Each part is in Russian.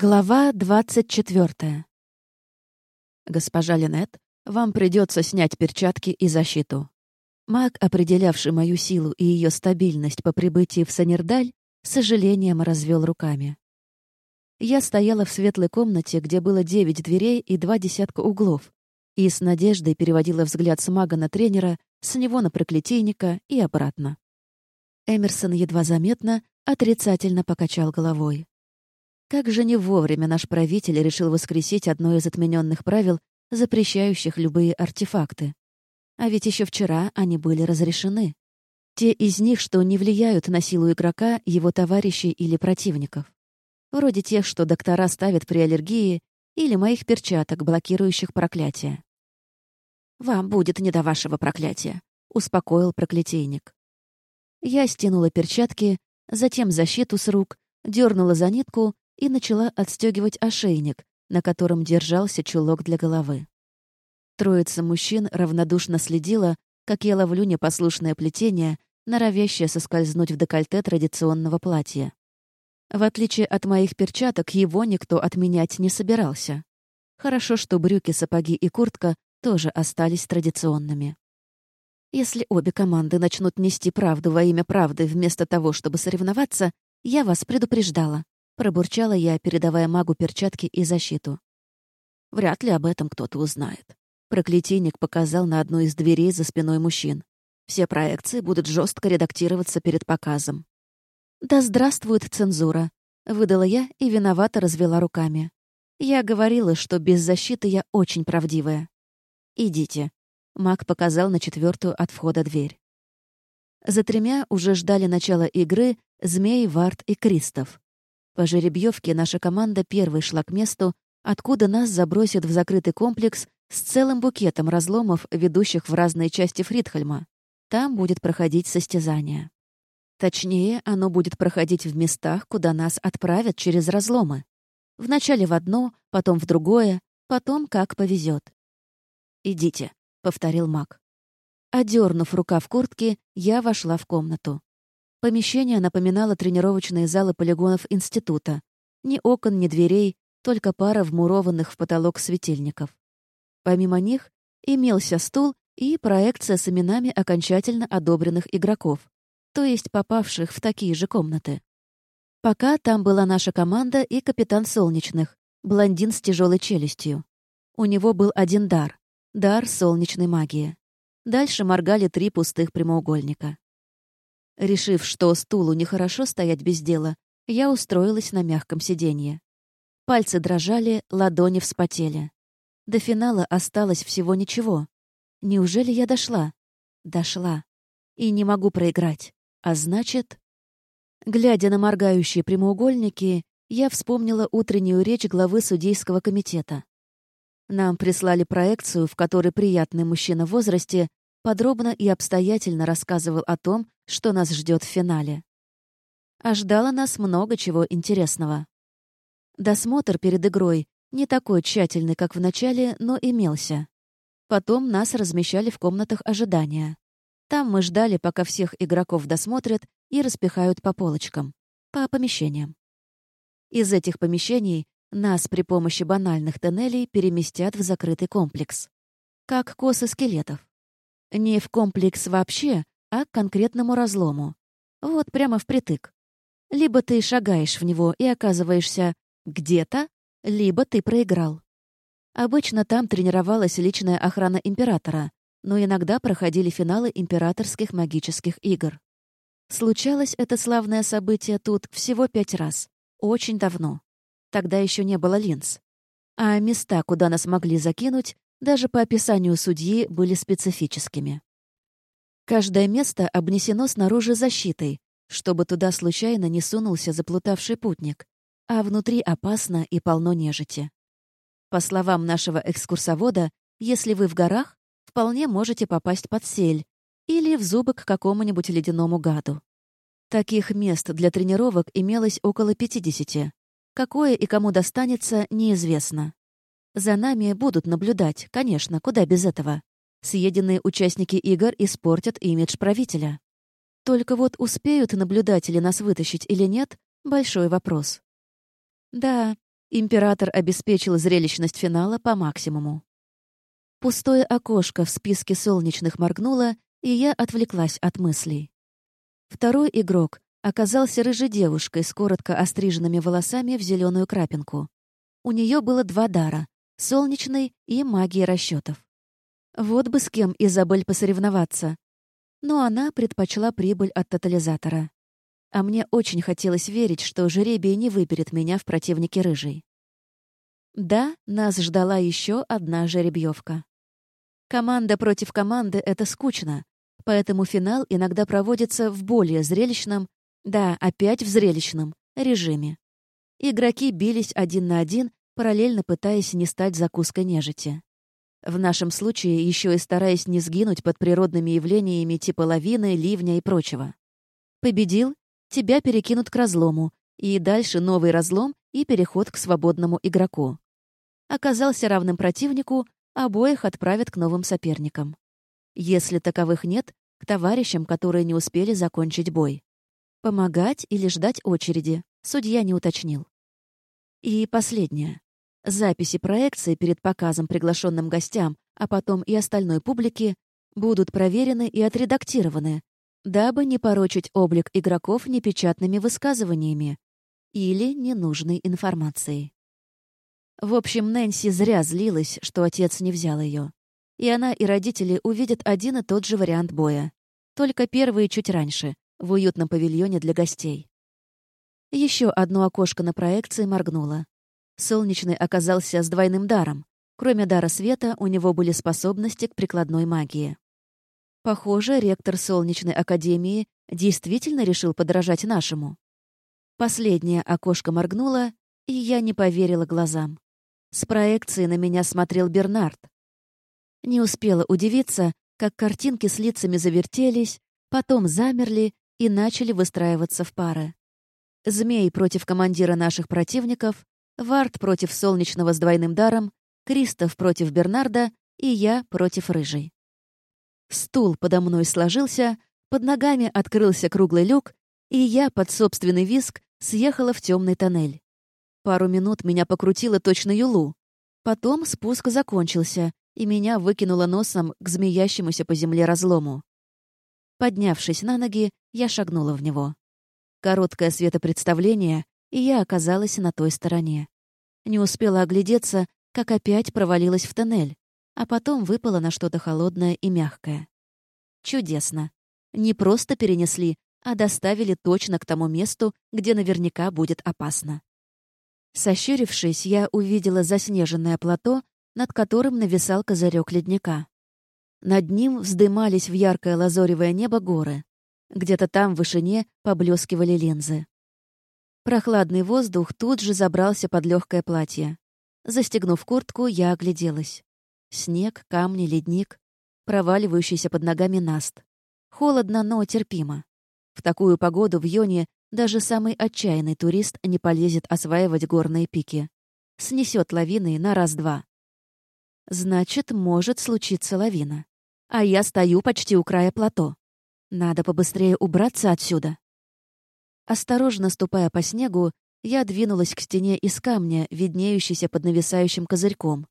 Глава двадцать четвертая. «Госпожа Линет, вам придется снять перчатки и защиту». Маг, определявший мою силу и ее стабильность по прибытии в Санердаль, с сожалением развел руками. Я стояла в светлой комнате, где было девять дверей и два десятка углов, и с надеждой переводила взгляд с мага на тренера, с него на проклятийника и обратно. Эмерсон едва заметно отрицательно покачал головой. Как же не вовремя наш правитель решил воскресить одно из отмененных правил, запрещающих любые артефакты. А ведь еще вчера они были разрешены. Те из них, что не влияют на силу игрока, его товарищей или противников. Вроде тех, что доктора ставят при аллергии, или моих перчаток, блокирующих проклятие. «Вам будет не до вашего проклятия», — успокоил проклятийник. Я стянула перчатки, затем защиту с рук, дернула за нитку и начала отстегивать ошейник, на котором держался чулок для головы. Троица мужчин равнодушно следила, как я ловлю непослушное плетение, норовящее соскользнуть в декольте традиционного платья. В отличие от моих перчаток, его никто отменять не собирался. Хорошо, что брюки, сапоги и куртка тоже остались традиционными. Если обе команды начнут нести правду во имя правды вместо того, чтобы соревноваться, я вас предупреждала. Пробурчала я, передавая магу перчатки и защиту. Вряд ли об этом кто-то узнает. Проклятийник показал на одну из дверей за спиной мужчин. Все проекции будут жестко редактироваться перед показом. «Да здравствует цензура!» — выдала я и виновато развела руками. «Я говорила, что без защиты я очень правдивая. Идите». Маг показал на четвертую от входа дверь. За тремя уже ждали начала игры Змей, Варт и Кристоф. По жеребьевке наша команда первой шла к месту, откуда нас забросят в закрытый комплекс с целым букетом разломов, ведущих в разные части Фридхельма. Там будет проходить состязание. Точнее, оно будет проходить в местах, куда нас отправят через разломы. Вначале в одно, потом в другое, потом как повезет. «Идите», — повторил маг. Одернув рукав куртки, я вошла в комнату. Помещение напоминало тренировочные залы полигонов института. Ни окон, ни дверей, только пара вмурованных в потолок светильников. Помимо них имелся стул и проекция с именами окончательно одобренных игроков, то есть попавших в такие же комнаты. Пока там была наша команда и капитан Солнечных, блондин с тяжелой челюстью. У него был один дар — дар солнечной магии. Дальше моргали три пустых прямоугольника. Решив, что стулу нехорошо стоять без дела, я устроилась на мягком сиденье. Пальцы дрожали, ладони вспотели. До финала осталось всего ничего. Неужели я дошла? Дошла. И не могу проиграть. А значит... Глядя на моргающие прямоугольники, я вспомнила утреннюю речь главы судейского комитета. Нам прислали проекцию, в которой приятный мужчина в возрасте подробно и обстоятельно рассказывал о том, что нас ждет в финале. А ждало нас много чего интересного. Досмотр перед игрой не такой тщательный, как в начале, но имелся. Потом нас размещали в комнатах ожидания. Там мы ждали, пока всех игроков досмотрят и распихают по полочкам, по помещениям. Из этих помещений нас при помощи банальных тоннелей переместят в закрытый комплекс. Как косы скелетов. Не в комплекс вообще, а к конкретному разлому. Вот прямо впритык. Либо ты шагаешь в него и оказываешься где-то, либо ты проиграл. Обычно там тренировалась личная охрана императора, но иногда проходили финалы императорских магических игр. Случалось это славное событие тут всего пять раз. Очень давно. Тогда еще не было линз. А места, куда нас могли закинуть, даже по описанию судьи были специфическими. Каждое место обнесено снаружи защитой, чтобы туда случайно не сунулся заплутавший путник, а внутри опасно и полно нежити. По словам нашего экскурсовода, если вы в горах, вполне можете попасть под сель или в зубы к какому-нибудь ледяному гаду. Таких мест для тренировок имелось около 50. Какое и кому достанется, неизвестно. За нами будут наблюдать, конечно, куда без этого. Съеденные участники игр испортят имидж правителя. Только вот успеют наблюдатели нас вытащить или нет — большой вопрос. Да, Император обеспечил зрелищность финала по максимуму. Пустое окошко в списке солнечных моргнуло, и я отвлеклась от мыслей. Второй игрок оказался рыжей девушкой с коротко остриженными волосами в зеленую крапинку. У нее было два дара — солнечный и магия расчетов. Вот бы с кем Изабель посоревноваться. Но она предпочла прибыль от тотализатора. А мне очень хотелось верить, что жеребий не выберет меня в противнике рыжей. Да, нас ждала еще одна жеребьевка. Команда против команды — это скучно, поэтому финал иногда проводится в более зрелищном, да, опять в зрелищном, режиме. Игроки бились один на один, параллельно пытаясь не стать закуской нежити. В нашем случае еще и стараясь не сгинуть под природными явлениями типа лавины, ливня и прочего. Победил тебя перекинут к разлому, и дальше новый разлом и переход к свободному игроку. Оказался равным противнику, обоих отправят к новым соперникам. Если таковых нет, к товарищам, которые не успели закончить бой. Помогать или ждать очереди, судья не уточнил. И последнее. Записи проекции перед показом приглашенным гостям, а потом и остальной публике, будут проверены и отредактированы, дабы не порочить облик игроков непечатными высказываниями или ненужной информацией. В общем, Нэнси зря злилась, что отец не взял ее. И она, и родители увидят один и тот же вариант боя. Только первые чуть раньше, в уютном павильоне для гостей. Еще одно окошко на проекции моргнуло. Солнечный оказался с двойным даром. Кроме дара света, у него были способности к прикладной магии. Похоже, ректор Солнечной Академии действительно решил подражать нашему. Последнее окошко моргнуло, и я не поверила глазам. С проекции на меня смотрел Бернард. Не успела удивиться, как картинки с лицами завертелись, потом замерли и начали выстраиваться в пары. Змей против командира наших противников, Вард против Солнечного с двойным даром, Кристоф против Бернарда и я против Рыжей. Стул подо мной сложился, под ногами открылся круглый люк, и я под собственный виск съехала в темный тоннель. Пару минут меня покрутило точно юлу. Потом спуск закончился, и меня выкинуло носом к змеящемуся по земле разлому. Поднявшись на ноги, я шагнула в него. Короткое светопредставление, и я оказалась на той стороне. Не успела оглядеться, как опять провалилась в тоннель, а потом выпала на что-то холодное и мягкое. Чудесно. Не просто перенесли, а доставили точно к тому месту, где наверняка будет опасно. Сощурившись, я увидела заснеженное плато, над которым нависал козырек ледника. Над ним вздымались в яркое лазоревое небо горы. Где-то там в вышине поблескивали линзы. Прохладный воздух тут же забрался под легкое платье. Застегнув куртку, я огляделась. Снег, камни, ледник, проваливающийся под ногами наст. Холодно, но терпимо. В такую погоду в Йоне даже самый отчаянный турист не полезет осваивать горные пики. Снесет лавины на раз-два. Значит, может случиться лавина. А я стою почти у края плато. Надо побыстрее убраться отсюда. Осторожно ступая по снегу, я двинулась к стене из камня, виднеющейся под нависающим козырьком.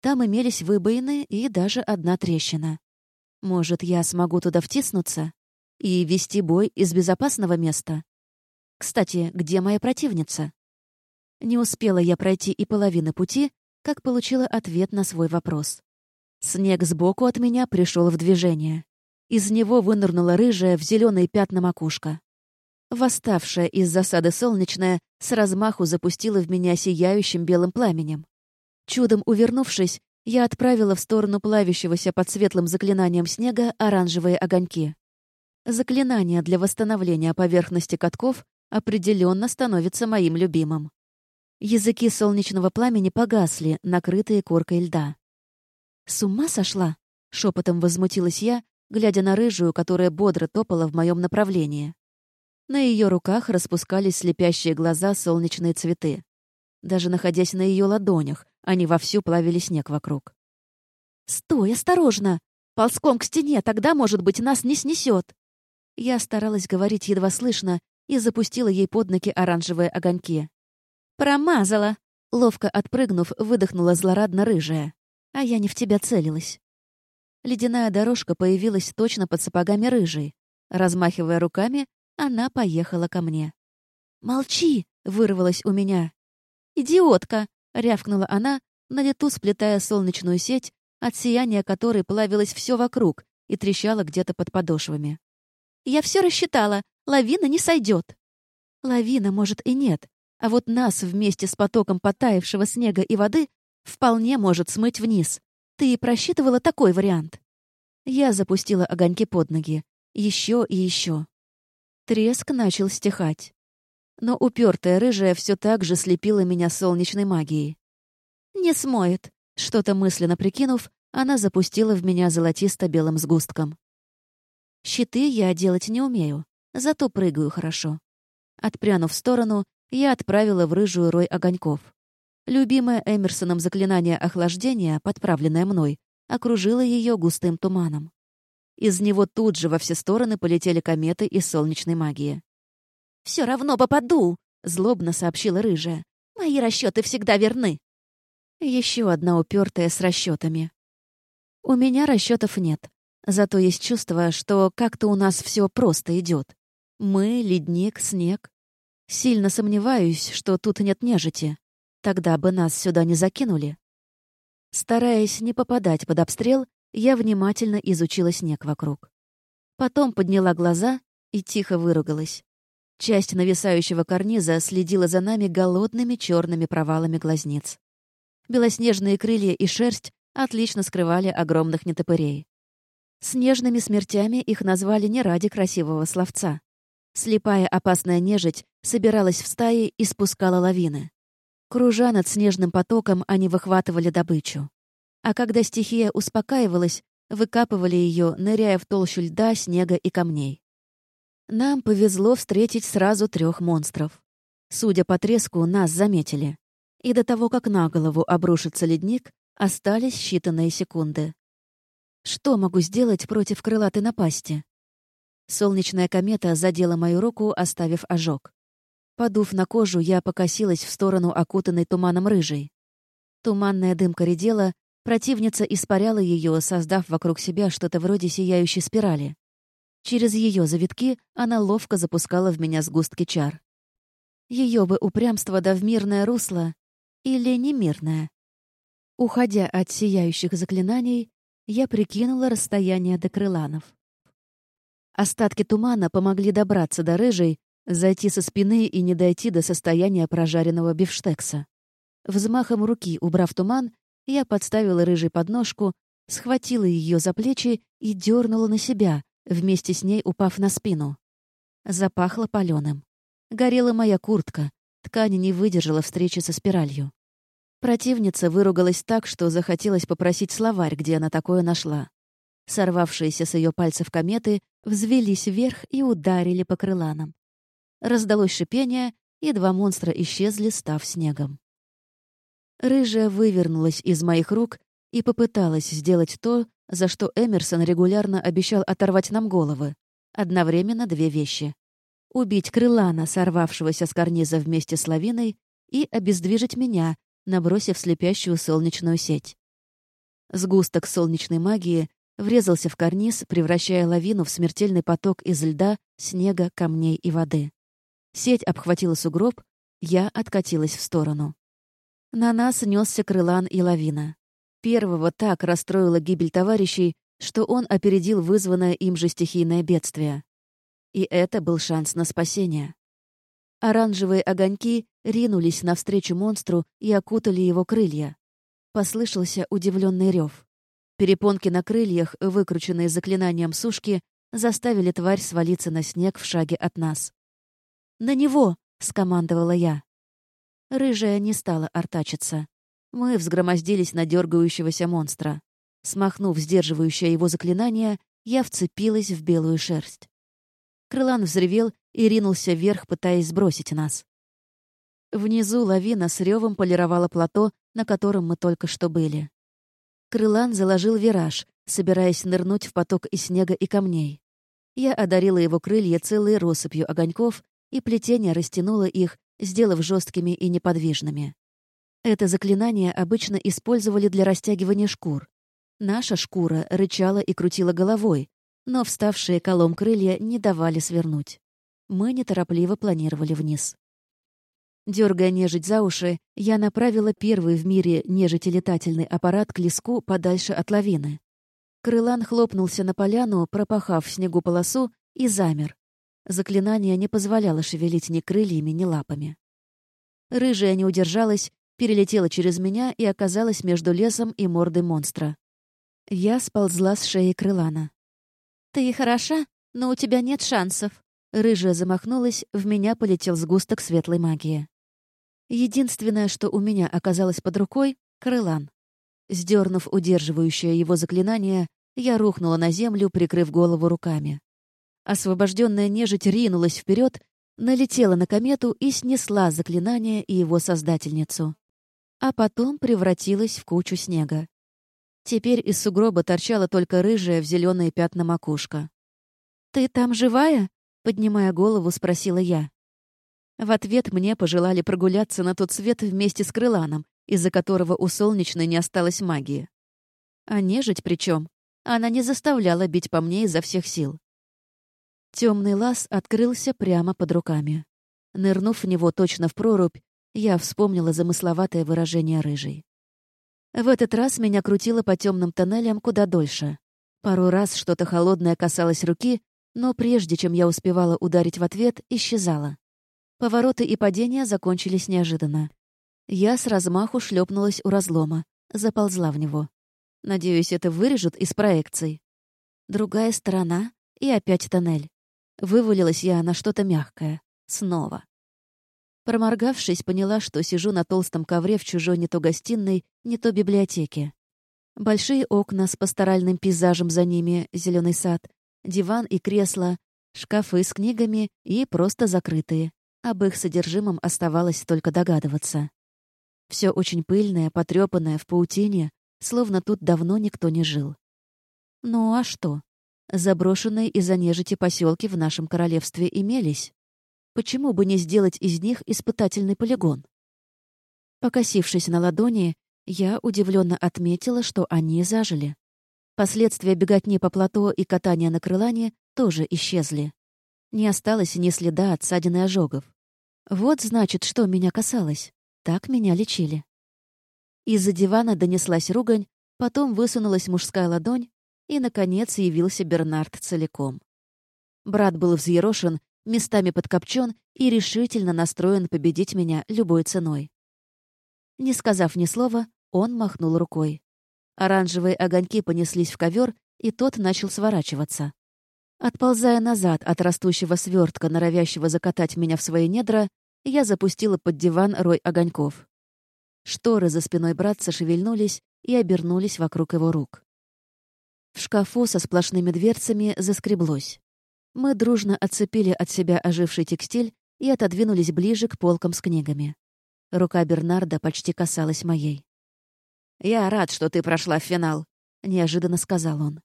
Там имелись выбоины и даже одна трещина. Может, я смогу туда втиснуться и вести бой из безопасного места? Кстати, где моя противница? Не успела я пройти и половины пути, как получила ответ на свой вопрос. Снег сбоку от меня пришел в движение. Из него вынырнула рыжая в зеленые пятна макушка. Восставшая из засады солнечная с размаху запустила в меня сияющим белым пламенем. Чудом увернувшись, я отправила в сторону плавящегося под светлым заклинанием снега оранжевые огоньки. Заклинание для восстановления поверхности катков определенно становится моим любимым. Языки солнечного пламени погасли, накрытые коркой льда. «С ума сошла?» — шепотом возмутилась я, глядя на рыжую, которая бодро топала в моем направлении. На ее руках распускались слепящие глаза солнечные цветы. Даже находясь на ее ладонях, они вовсю плавили снег вокруг. «Стой, осторожно! Ползком к стене, тогда, может быть, нас не снесет!» Я старалась говорить едва слышно и запустила ей под ноги оранжевые огоньки. «Промазала! Ловко отпрыгнув, выдохнула злорадно рыжая. А я не в тебя целилась. Ледяная дорожка появилась точно под сапогами рыжей. Размахивая руками, она поехала ко мне. «Молчи!» — вырвалось у меня. «Идиотка!» — рявкнула она, на лету сплетая солнечную сеть, от сияния которой плавилось все вокруг и трещало где-то под подошвами. «Я все рассчитала. Лавина не сойдет. Лавина, может, и нет, а вот нас вместе с потоком потаявшего снега и воды вполне может смыть вниз. Ты и просчитывала такой вариант. Я запустила огоньки под ноги. Еще и еще. Треск начал стихать. Но упертая рыжая все так же слепила меня солнечной магией. «Не смоет», — что-то мысленно прикинув, она запустила в меня золотисто-белым сгустком. Щиты я делать не умею, зато прыгаю хорошо. Отпрянув в сторону, я отправила в рыжую рой огоньков. Любимое Эмерсоном заклинание охлаждения, подправленное мной, окружило ее густым туманом. Из него тут же во все стороны полетели кометы из солнечной магии. «Все равно попаду!» — злобно сообщила рыжая. «Мои расчеты всегда верны!» Еще одна упертая с расчетами. У меня расчетов нет. Зато есть чувство, что как-то у нас все просто идет. Мы, ледник, снег. Сильно сомневаюсь, что тут нет нежити. Тогда бы нас сюда не закинули. Стараясь не попадать под обстрел, я внимательно изучила снег вокруг. Потом подняла глаза и тихо выругалась. Часть нависающего карниза следила за нами голодными черными провалами глазниц. Белоснежные крылья и шерсть отлично скрывали огромных нетопырей. Снежными смертями их назвали не ради красивого словца. Слепая опасная нежить собиралась в стаи и спускала лавины. Кружа над снежным потоком, они выхватывали добычу. А когда стихия успокаивалась, выкапывали ее, ныряя в толщу льда, снега и камней. Нам повезло встретить сразу трех монстров. Судя по треску, нас заметили. И до того, как на голову обрушится ледник, остались считанные секунды. Что могу сделать против крылатой напасти? Солнечная комета задела мою руку, оставив ожог. Подув на кожу, я покосилась в сторону окутанной туманом рыжей. Туманная дымка редела, противница испаряла ее, создав вокруг себя что-то вроде сияющей спирали. Через ее завитки она ловко запускала в меня сгустки чар. Ее бы упрямство да в мирное русло или немирное. Уходя от сияющих заклинаний, я прикинула расстояние до крыланов. Остатки тумана помогли добраться до рыжей, Зайти со спины и не дойти до состояния прожаренного бифштекса. Взмахом руки, убрав туман, я подставила рыжей подножку, схватила ее за плечи и дернула на себя, вместе с ней упав на спину. Запахло паленым. Горела моя куртка, ткань не выдержала встречи со спиралью. Противница выругалась так, что захотелось попросить словарь, где она такое нашла. Сорвавшиеся с ее пальцев кометы взвелись вверх и ударили по крыланам. Раздалось шипение, и два монстра исчезли, став снегом. Рыжая вывернулась из моих рук и попыталась сделать то, за что Эмерсон регулярно обещал оторвать нам головы. Одновременно две вещи. Убить крылана, сорвавшегося с карниза вместе с лавиной, и обездвижить меня, набросив слепящую солнечную сеть. Сгусток солнечной магии врезался в карниз, превращая лавину в смертельный поток из льда, снега, камней и воды. Сеть обхватила сугроб, я откатилась в сторону. На нас несся крылан и лавина. Первого так расстроила гибель товарищей, что он опередил вызванное им же стихийное бедствие. И это был шанс на спасение. Оранжевые огоньки ринулись навстречу монстру и окутали его крылья. Послышался удивленный рев. Перепонки на крыльях, выкрученные заклинанием сушки, заставили тварь свалиться на снег в шаге от нас. «На него!» — скомандовала я. Рыжая не стала артачиться. Мы взгромоздились на дергающегося монстра. Смахнув сдерживающее его заклинание, я вцепилась в белую шерсть. Крылан взревел и ринулся вверх, пытаясь сбросить нас. Внизу лавина с ревом полировала плато, на котором мы только что были. Крылан заложил вираж, собираясь нырнуть в поток из снега и камней. Я одарила его крылья целой россыпью огоньков и плетение растянуло их, сделав жесткими и неподвижными. Это заклинание обычно использовали для растягивания шкур. Наша шкура рычала и крутила головой, но вставшие колом крылья не давали свернуть. Мы неторопливо планировали вниз. Дергая нежить за уши, я направила первый в мире нежити-летательный аппарат к леску подальше от лавины. Крылан хлопнулся на поляну, пропахав в снегу полосу, и замер. Заклинание не позволяло шевелить ни крыльями, ни лапами. Рыжая не удержалась, перелетела через меня и оказалась между лесом и мордой монстра. Я сползла с шеи крылана. «Ты хороша, но у тебя нет шансов». Рыжая замахнулась, в меня полетел сгусток светлой магии. Единственное, что у меня оказалось под рукой — крылан. Сдернув удерживающее его заклинание, я рухнула на землю, прикрыв голову руками. Освобожденная нежить ринулась вперед, налетела на комету и снесла заклинание и его создательницу. А потом превратилась в кучу снега. Теперь из сугроба торчала только рыжая в зеленые пятна макушка. «Ты там живая?» — поднимая голову, спросила я. В ответ мне пожелали прогуляться на тот свет вместе с крыланом, из-за которого у солнечной не осталось магии. А нежить причем, она не заставляла бить по мне изо всех сил. Темный лаз открылся прямо под руками. Нырнув в него точно в прорубь, я вспомнила замысловатое выражение рыжей. В этот раз меня крутило по темным тоннелям куда дольше. Пару раз что-то холодное касалось руки, но прежде чем я успевала ударить в ответ, исчезало. Повороты и падения закончились неожиданно. Я с размаху шлепнулась у разлома, заползла в него. Надеюсь, это вырежут из проекций. Другая сторона и опять тоннель. Вывалилась я на что-то мягкое. Снова. Проморгавшись, поняла, что сижу на толстом ковре в чужой не то гостиной, не то библиотеке. Большие окна с пасторальным пейзажем за ними, зеленый сад, диван и кресло, шкафы с книгами и просто закрытые. Об их содержимом оставалось только догадываться. Все очень пыльное, потрепанное, в паутине, словно тут давно никто не жил. Ну а что? Заброшенные из-за нежити поселки в нашем королевстве имелись. Почему бы не сделать из них испытательный полигон? Покосившись на ладони, я удивленно отметила, что они зажили. Последствия беготни по плато и катания на крылане тоже исчезли. Не осталось ни следа от ссадин ожогов. Вот, значит, что меня касалось. Так меня лечили. Из-за дивана донеслась ругань, потом высунулась мужская ладонь, и, наконец, явился Бернард целиком. Брат был взъерошен местами подкопчен и решительно настроен победить меня любой ценой. Не сказав ни слова, он махнул рукой. Оранжевые огоньки понеслись в ковер, и тот начал сворачиваться. Отползая назад от растущего свертка, норовящего закатать меня в свои недра, я запустила под диван рой огоньков. Шторы за спиной братца шевельнулись и обернулись вокруг его рук. В шкафу со сплошными дверцами заскреблось. Мы дружно отцепили от себя оживший текстиль и отодвинулись ближе к полкам с книгами. Рука Бернарда почти касалась моей. «Я рад, что ты прошла в финал», — неожиданно сказал он.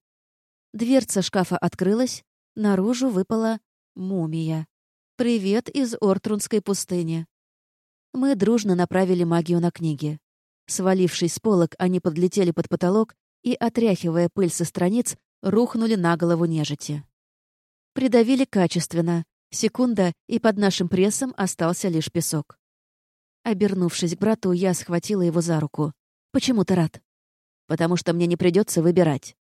Дверца шкафа открылась, наружу выпала мумия. «Привет из Ортрунской пустыни». Мы дружно направили магию на книги. Свалившись с полок, они подлетели под потолок и, отряхивая пыль со страниц, рухнули на голову нежити. Придавили качественно. Секунда, и под нашим прессом остался лишь песок. Обернувшись к брату, я схватила его за руку. «Почему ты рад?» «Потому что мне не придется выбирать».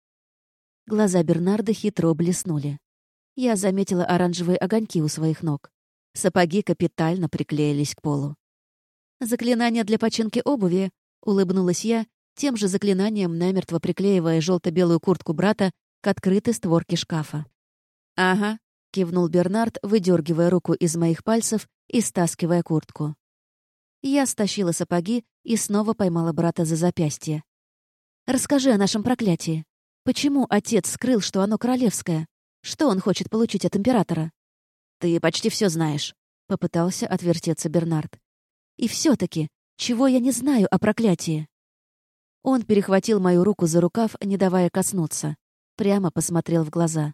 Глаза Бернарда хитро блеснули. Я заметила оранжевые огоньки у своих ног. Сапоги капитально приклеились к полу. «Заклинание для починки обуви», — улыбнулась я, тем же заклинанием намертво приклеивая желто-белую куртку брата к открытой створке шкафа. «Ага», — кивнул Бернард, выдергивая руку из моих пальцев и стаскивая куртку. Я стащила сапоги и снова поймала брата за запястье. «Расскажи о нашем проклятии. Почему отец скрыл, что оно королевское? Что он хочет получить от императора?» «Ты почти все знаешь», — попытался отвертеться Бернард. «И все таки чего я не знаю о проклятии?» Он перехватил мою руку за рукав, не давая коснуться. Прямо посмотрел в глаза.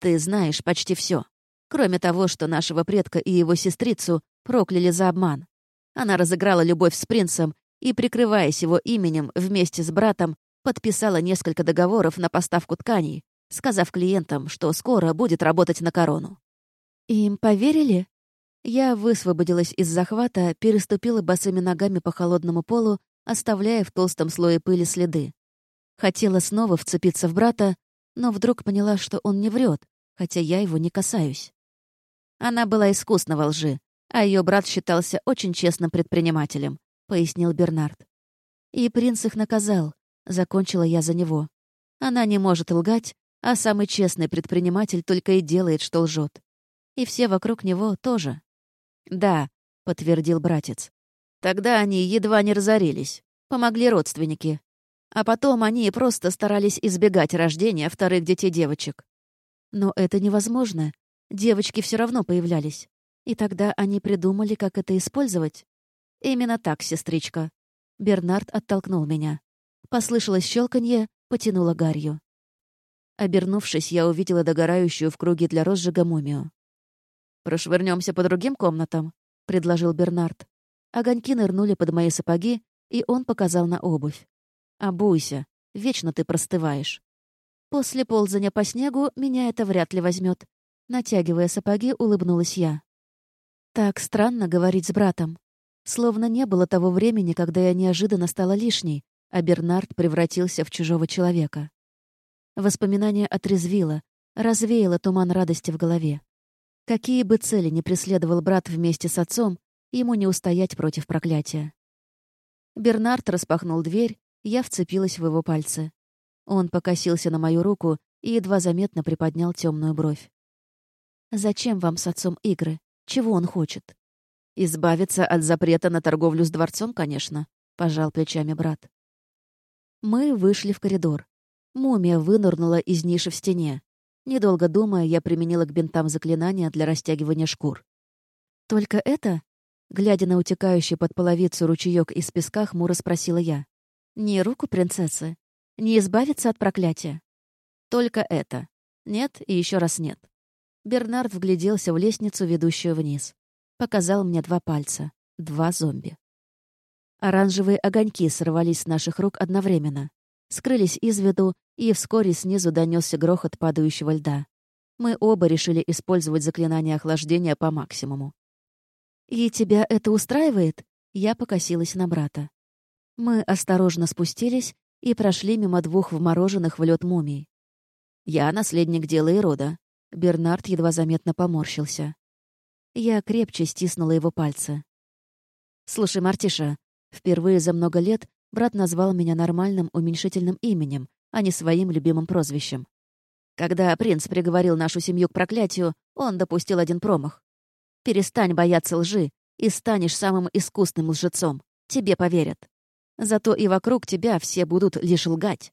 Ты знаешь почти все, кроме того, что нашего предка и его сестрицу прокляли за обман. Она разыграла любовь с принцем и, прикрываясь его именем, вместе с братом подписала несколько договоров на поставку тканей, сказав клиентам, что скоро будет работать на корону. «Им поверили?» Я высвободилась из захвата, переступила босыми ногами по холодному полу, оставляя в толстом слое пыли следы. Хотела снова вцепиться в брата, но вдруг поняла, что он не врет, хотя я его не касаюсь. Она была искусна во лжи, а ее брат считался очень честным предпринимателем, пояснил Бернард. И принц их наказал, закончила я за него. Она не может лгать, а самый честный предприниматель только и делает, что лжет. И все вокруг него тоже. «Да», — подтвердил братец. «Тогда они едва не разорились. Помогли родственники. А потом они просто старались избегать рождения вторых детей девочек. Но это невозможно. Девочки все равно появлялись. И тогда они придумали, как это использовать. Именно так, сестричка. Бернард оттолкнул меня. Послышалось щелканье, потянуло гарью. Обернувшись, я увидела догорающую в круге для розжига мумию. «Прошвырнемся по другим комнатам», — предложил Бернард. Огоньки нырнули под мои сапоги, и он показал на обувь. «Обуйся, вечно ты простываешь». После ползания по снегу меня это вряд ли возьмет. Натягивая сапоги, улыбнулась я. Так странно говорить с братом. Словно не было того времени, когда я неожиданно стала лишней, а Бернард превратился в чужого человека. Воспоминание отрезвило, развеяло туман радости в голове. Какие бы цели ни преследовал брат вместе с отцом, ему не устоять против проклятия. Бернард распахнул дверь, я вцепилась в его пальцы. Он покосился на мою руку и едва заметно приподнял темную бровь. «Зачем вам с отцом игры? Чего он хочет?» «Избавиться от запрета на торговлю с дворцом, конечно», — пожал плечами брат. Мы вышли в коридор. Мумия вынырнула из ниши в стене. Недолго думая, я применила к бинтам заклинания для растягивания шкур. «Только это?» Глядя на утекающий под половицу ручеёк из песка, хмуро спросила я. «Не руку принцессы? Не избавиться от проклятия?» «Только это. Нет и еще раз нет». Бернард вгляделся в лестницу, ведущую вниз. Показал мне два пальца. Два зомби. Оранжевые огоньки сорвались с наших рук одновременно скрылись из виду, и вскоре снизу донесся грохот падающего льда. Мы оба решили использовать заклинание охлаждения по максимуму. «И тебя это устраивает?» Я покосилась на брата. Мы осторожно спустились и прошли мимо двух вмороженных в лед мумий. «Я наследник дела и рода». Бернард едва заметно поморщился. Я крепче стиснула его пальцы. «Слушай, Мартиша, впервые за много лет брат назвал меня нормальным уменьшительным именем, а не своим любимым прозвищем. Когда принц приговорил нашу семью к проклятию, он допустил один промах. «Перестань бояться лжи, и станешь самым искусным лжецом. Тебе поверят. Зато и вокруг тебя все будут лишь лгать.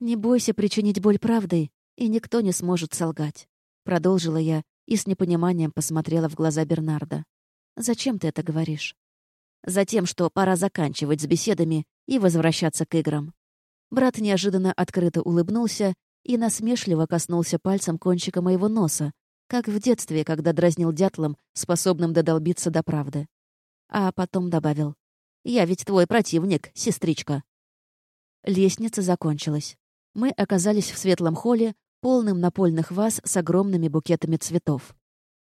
Не бойся причинить боль правдой, и никто не сможет солгать», — продолжила я и с непониманием посмотрела в глаза Бернарда. «Зачем ты это говоришь?» Затем, что пора заканчивать с беседами и возвращаться к играм. Брат неожиданно открыто улыбнулся и насмешливо коснулся пальцем кончика моего носа, как в детстве, когда дразнил дятлом, способным додолбиться до правды. А потом добавил. «Я ведь твой противник, сестричка». Лестница закончилась. Мы оказались в светлом холле, полным напольных ваз с огромными букетами цветов.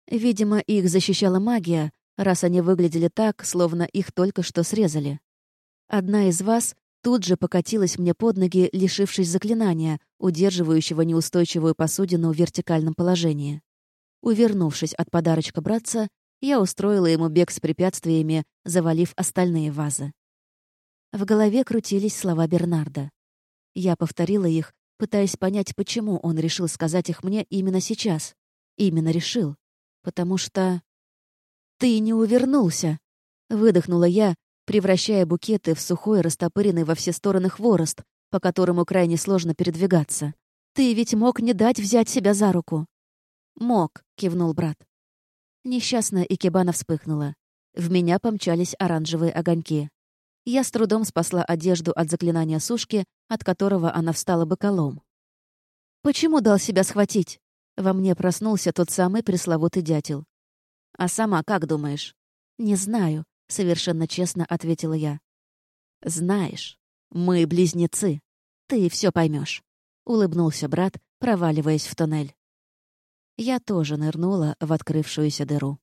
Видимо, их защищала магия, раз они выглядели так, словно их только что срезали. Одна из вас тут же покатилась мне под ноги, лишившись заклинания, удерживающего неустойчивую посудину в вертикальном положении. Увернувшись от подарочка братца, я устроила ему бег с препятствиями, завалив остальные вазы. В голове крутились слова Бернарда. Я повторила их, пытаясь понять, почему он решил сказать их мне именно сейчас. Именно решил. Потому что... «Ты не увернулся!» — выдохнула я, превращая букеты в сухой, растопыренный во все стороны хворост, по которому крайне сложно передвигаться. «Ты ведь мог не дать взять себя за руку». «Мог», — кивнул брат. Несчастная Икебана вспыхнула. В меня помчались оранжевые огоньки. Я с трудом спасла одежду от заклинания сушки, от которого она встала боколом. «Почему дал себя схватить?» Во мне проснулся тот самый пресловутый дятел. «А сама как думаешь?» «Не знаю», совершенно честно ответила я. Знаешь, мы близнецы. Ты все поймешь. улыбнулся брат, проваливаясь в туннель. Я тоже нырнула в открывшуюся дыру.